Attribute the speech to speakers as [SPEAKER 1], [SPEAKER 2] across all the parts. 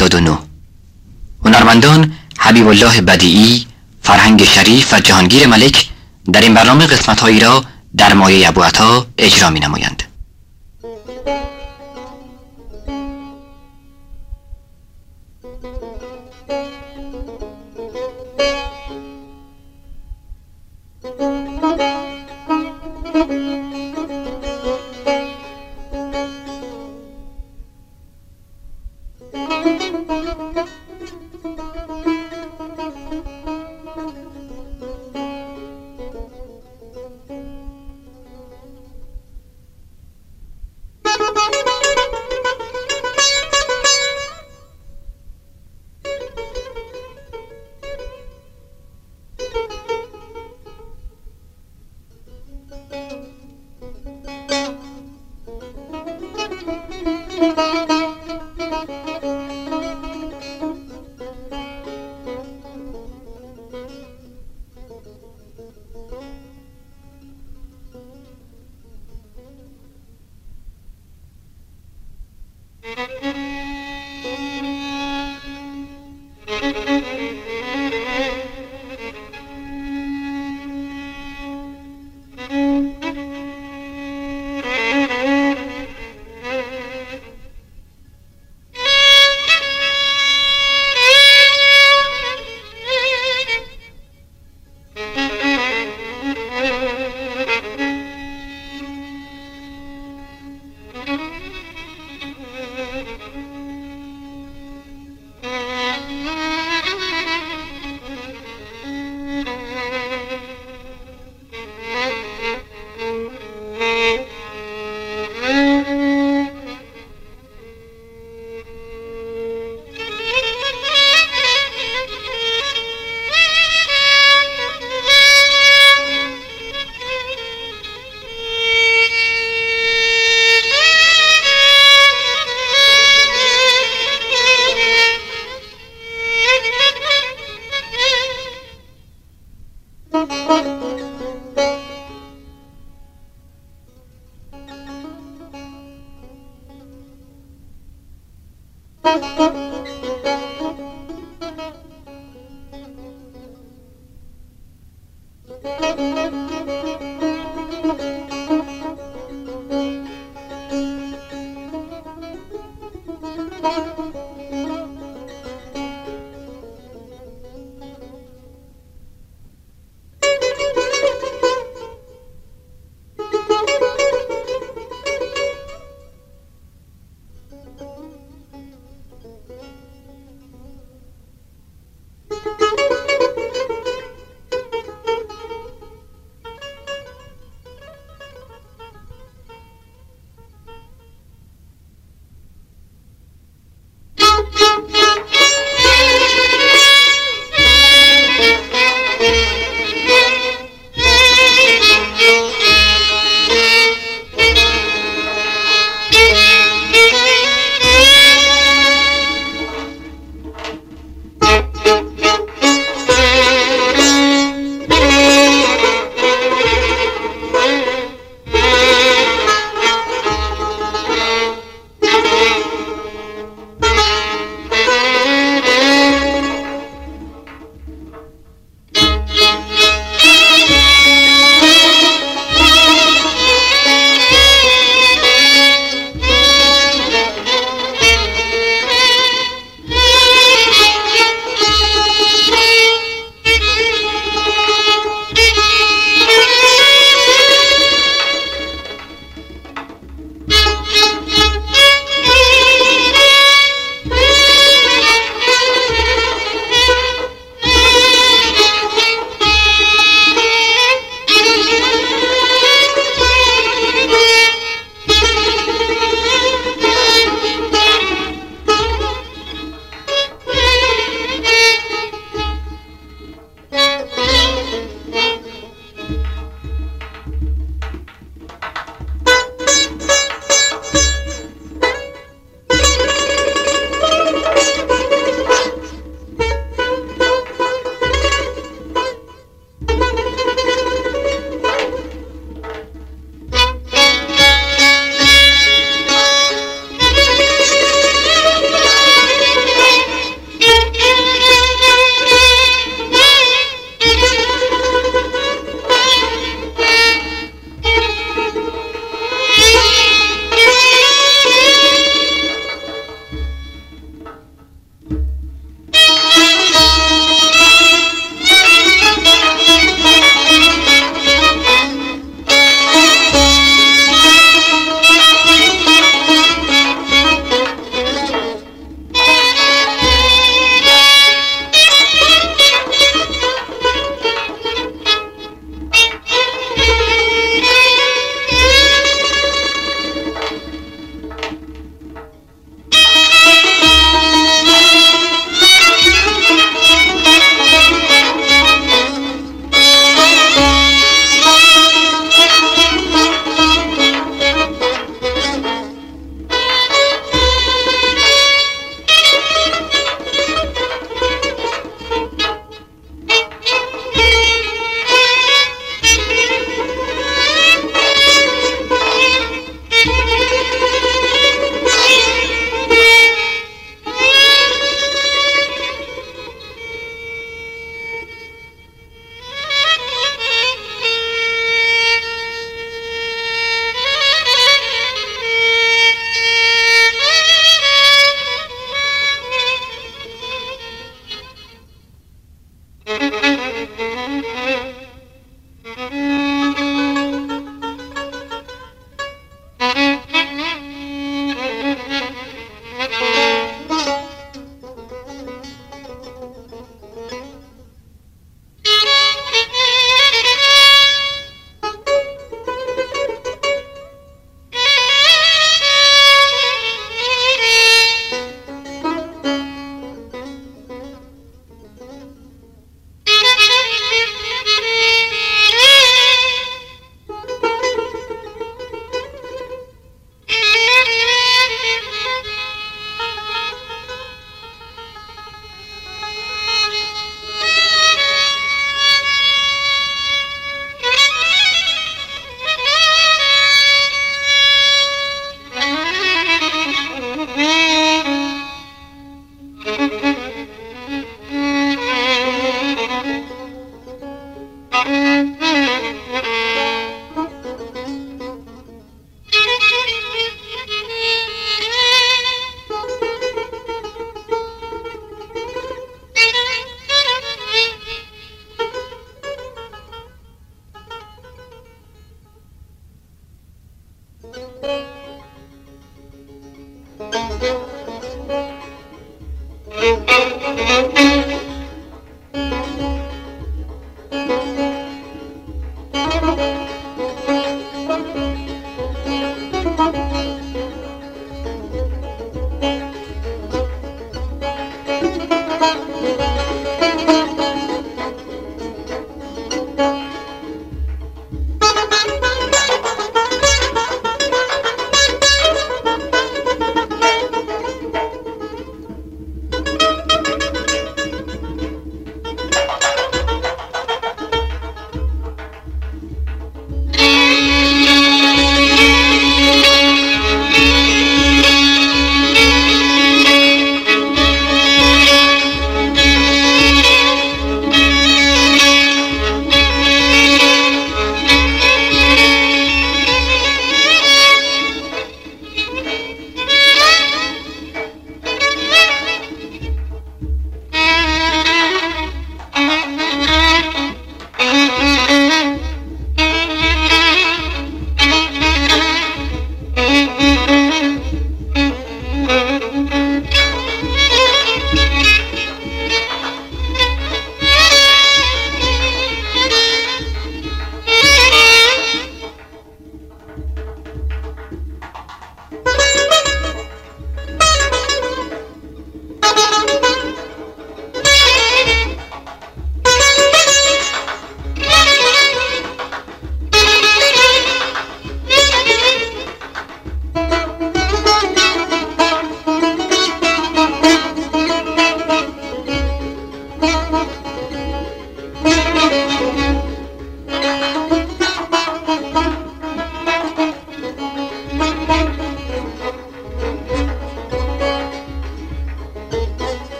[SPEAKER 1] 79 هنرمندان حبیب الله بدیعی، فرهنگ شریف و جهانگیر ملک در این برنامه قسمت هایی را در مایه ابوعطا اجرا می نمایند.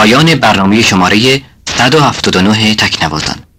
[SPEAKER 1] پایان برنامه شماره 179 تکنوازان.